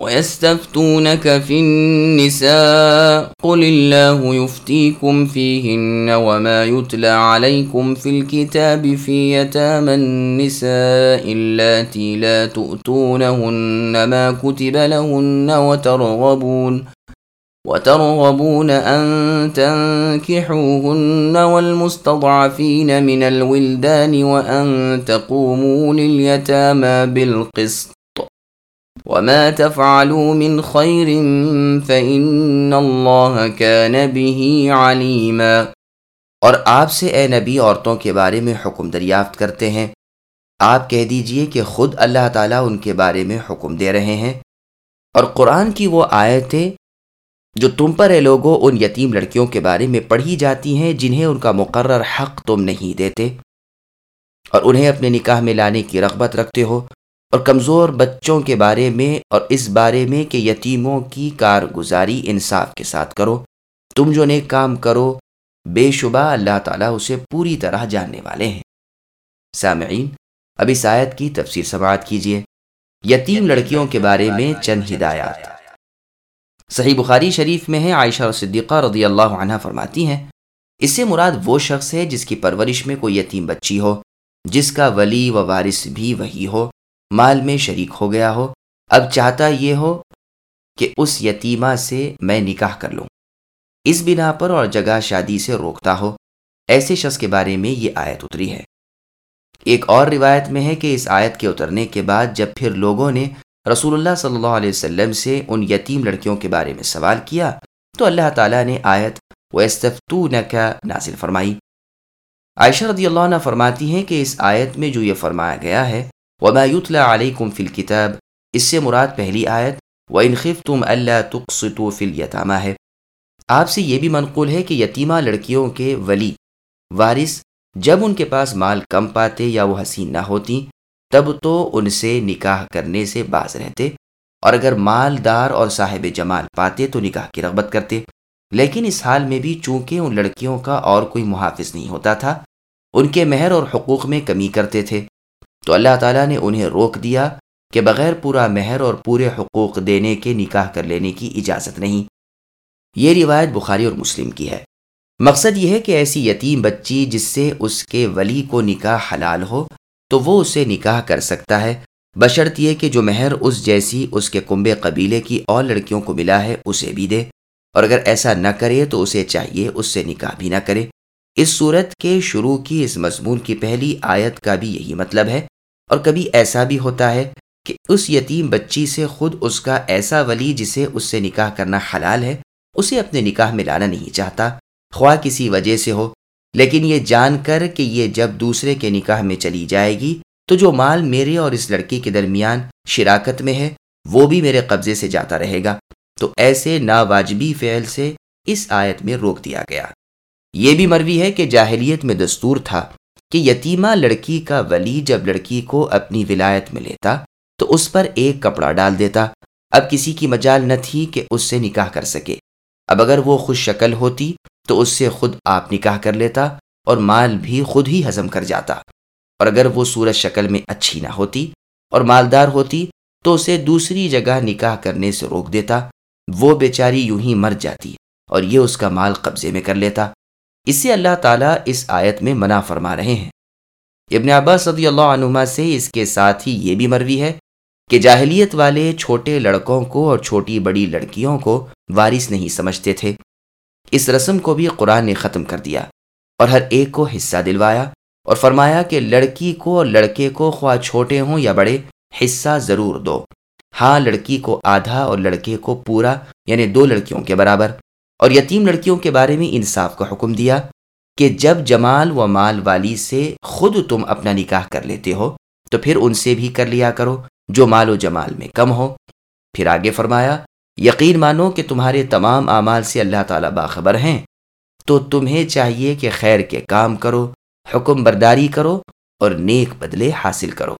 ويستفتونك في النساء قل الله يفتيكم فيهن وما يتلى عليكم في الكتاب في يتامى النساء اللاتي لا تؤتونهن ما كتب لهن وترغبون وترغبون أن تنكحوهن والمستضعفين من الولدان وأن تقوموا لليتامى بالقسط وما تفعلوا من خير فإن الله كان به عليما۔ اور آپ سے اے نبی عورتوں کے بارے میں حکم دریافت کرتے ہیں۔ آپ کہہ دیجیے کہ خود اللہ تعالیٰ ان کے بارے میں حکم دے رہے ہیں۔ اور قرآن کی وہ آیتیں جو تم پر اے لوگوں ان یتیم لڑکیوں کے بارے میں پڑھی جاتی ہیں، جنہیں ان کا مقرر حق تم نہیں دیتے۔ اور انہیں اپنے نکاح میں لانے کی رغبت رکھتے ہو۔ اور کمزور بچوں کے بارے میں اور اس بارے میں کہ یتیموں کی کارگزاری انصاف کے ساتھ کرو۔ تم جو نیک کام کرو، بے شبہ اللہ تعالیٰ اسے پوری طرح جاننے والے ہیں۔ سامعین، اب اس آیت کی تفسیر سماعت کیجیے یتیم لڑکیوں کے بارے میں چند ہدایات۔ صحیح بخاری شریف میں ہے، عائشہ اور صدیقہ رضی اللہ عنہ فرماتی ہیں، اس سے مراد وہ شخص ہے جس کی پرورش میں کوئی یتیم بچی ہو، جس کا ولی و وارث بھی وہی ہو۔ مال میں شریک ہو گیا ہو، اب چاہتا یہ ہو کہ اس یتیمہ سے میں نکاح کر لوں۔ اس بنا پر اور جگہ شادی سے روکتا ہو۔ ایسے شخص کے بارے میں یہ آیت اتری ہے۔ ایک اور روایت میں ہے کہ اس آیت کے اترنے کے بعد جب پھر لوگوں نے رسول اللہ صلی اللہ علیہ وسلم سے ان یتیم لڑکیوں کے بارے میں سوال کیا، تو اللہ تعالیٰ نے آیت و استفتو نازل فرمائی۔ عائشہ رضی اللہ عنہ فرماتی ہیں کہ اس آیت میں جو یہ فرمایا گیا ہے وما يتلى عليكم في الكتاب اس سے مراد پہلی آیت، وَإِنْ خِفْتُمْ أَلَّا تُقْصِتُوا فِي الْيَتَامَا ہے۔ آپ سے یہ بھی منقول ہے کہ یتیمہ لڑکیوں کے ولی، وارث جب ان کے پاس مال کم پاتے یا وہ حسین نہ ہوتی، تب تو ان سے نکاح کرنے سے باز رہتے۔ اور اگر مالدار اور صاحب جمال پاتے تو نکاح کی رغبت کرتے۔ لیکن اس حال میں بھی چونکہ ان لڑکیوں کا اور کوئی محافظ نہیں ہوتا تھا، ان کے مہر اور حقوق میں کمی کرتے تھے۔ تو اللہ تعالیٰ نے انہیں روک دیا کہ بغیر پورا مہر اور پورے حقوق دینے کے نکاح کر لینے کی اجازت نہیں۔ یہ روایت بخاری اور مسلم کی ہے۔ مقصد یہ ہے کہ ایسی یتیم بچی جس سے اس کے ولی کو نکاح حلال ہو تو وہ اسے نکاح کر سکتا ہے۔ بشرط یہ کہ جو مہر اس جیسی اس کے کنبے قبیلے کی اور لڑکیوں کو ملا ہے اسے بھی دے۔ اور اگر ایسا نہ کرے تو اسے چاہیے اس سے نکاح بھی نہ کرے۔ اس صورت کے شروع کی اس مضمون کی پہلی آیت کا بھی یہی مطلب ہے۔ اور کبھی ایسا بھی ہوتا ہے کہ اس یتیم بچی سے خود اس کا ایسا ولی جسے اس سے نکاح کرنا حلال ہے، اسے اپنے نکاح میں لانا نہیں چاہتا۔ خواہ کسی وجہ سے ہو، لیکن یہ جان کر کہ یہ جب دوسرے کے نکاح میں چلی جائے گی، تو جو مال میرے اور اس لڑکی کے درمیان شراکت میں ہے، وہ بھی میرے قبضے سے جاتا رہے گا۔ تو ایسے ناواجبی فعل سے اس آیت میں روک دیا گیا۔ یہ بھی مروی ہے کہ جاہلیت میں دستور تھا۔ کہ یتیمہ لڑکی کا ولی جب لڑکی کو اپنی ولایت میں لیتا تو اس پر ایک کپڑا ڈال دیتا۔ اب کسی کی مجال نہ تھی کہ اس سے نکاح کر سکے۔ اب اگر وہ خوش شکل ہوتی تو اس سے خود آپ نکاح کر لیتا اور مال بھی خود ہی ہضم کر جاتا۔ اور اگر وہ صورت شکل میں اچھی نہ ہوتی اور مالدار ہوتی تو اسے دوسری جگہ نکاح کرنے سے روک دیتا۔ وہ بیچاری یوں ہی مر جاتی اور یہ اس کا مال قبضے میں کر لیتا۔ اسے اللہ تعالیٰ اس آیت میں منع فرما رہے ہیں۔ ابن عباس صدی اللہ عنما سے اس کے ساتھ ہی یہ بھی مروی ہے کہ جاہلیت والے چھوٹے لڑکوں کو اور چھوٹی بڑی لڑکیوں کو وارث نہیں سمجھتے تھے۔ اس رسم کو بھی قرآن نے ختم کر دیا اور ہر ایک کو حصہ دلوایا اور فرمایا کہ لڑکی کو اور لڑکے کو خواہ چھوٹے ہوں یا بڑے حصہ ضرور دو۔ ہاں لڑکی کو آدھا اور لڑکے کو پورا یعنی دو لڑکیوں کے برابر۔ اور یتیم لڑکیوں کے بارے میں انصاف کا حکم دیا کہ جب جمال و مال والی سے خود تم اپنا نکاح کر لیتے ہو، تو پھر ان سے بھی کر لیا کرو جو مال و جمال میں کم ہو۔ پھر آگے فرمایا، یقین مانو کہ تمہارے تمام اعمال سے اللہ تعالیٰ باخبر ہیں، تو تمہیں چاہیے کہ خیر کے کام کرو، حکم برداری کرو اور نیک بدلے حاصل کرو۔